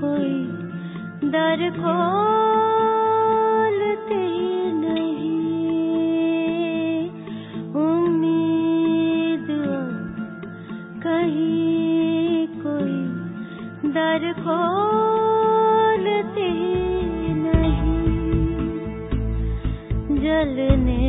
कोई दर खोलते नहीं। उम्मीद कहीं कोई दर खोलते नहीं। जलने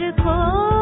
Cold.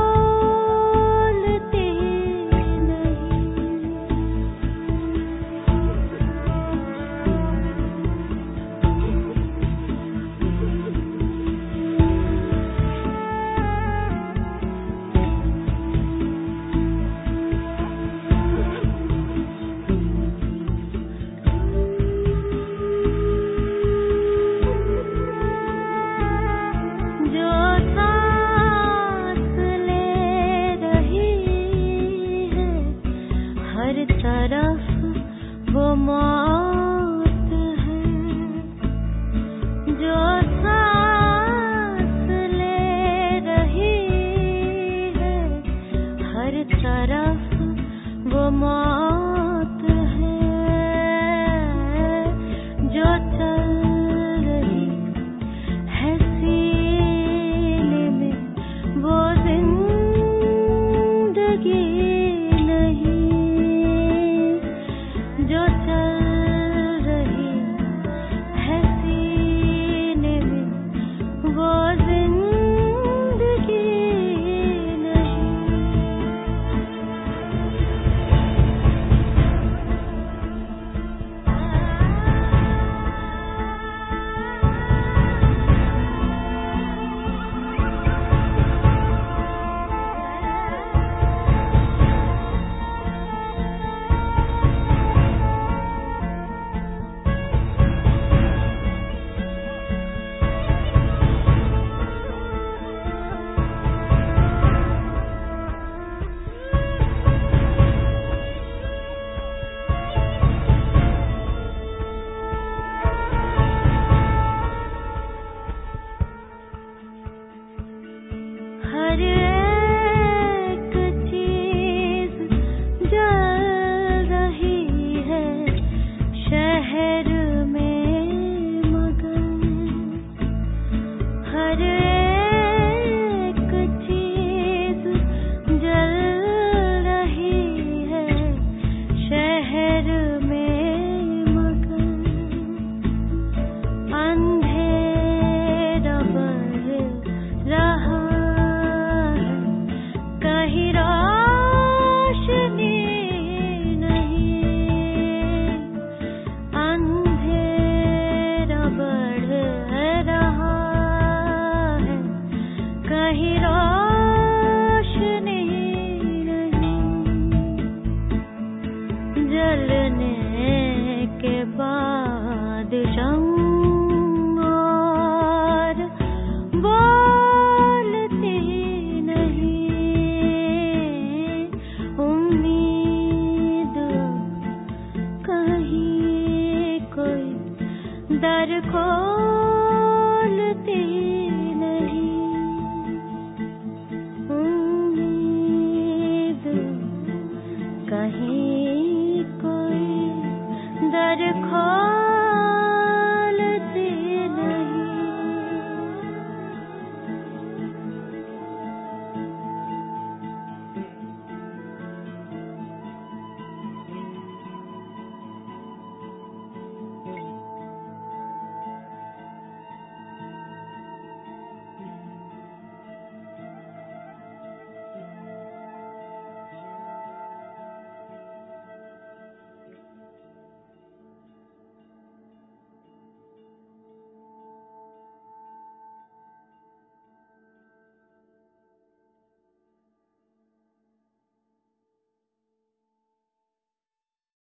हर